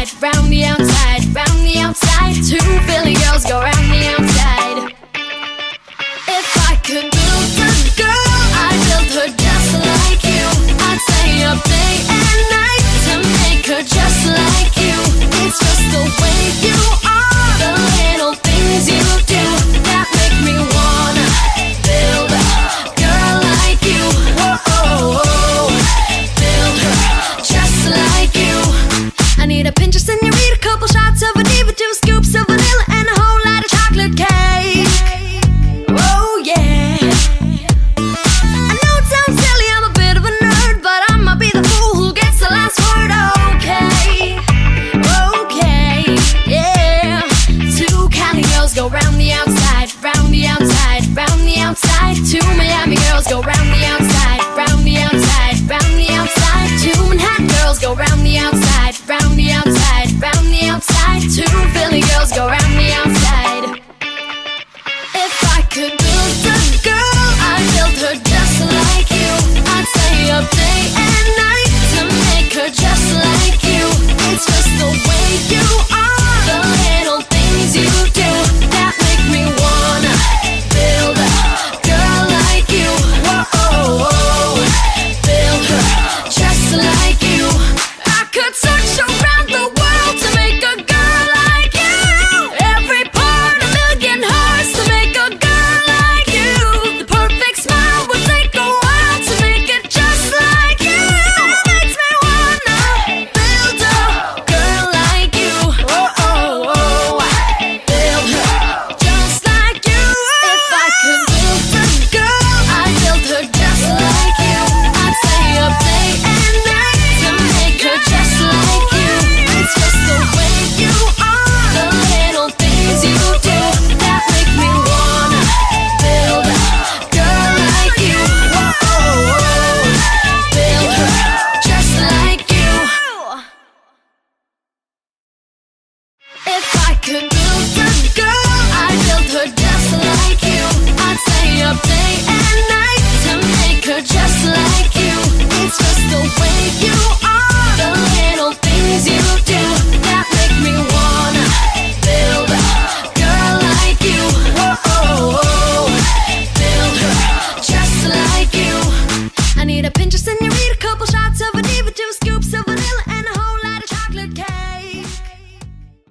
outside, round the outside, round the outside. Two Philly girls go round the outside. If I could girls go round a Pinterest in your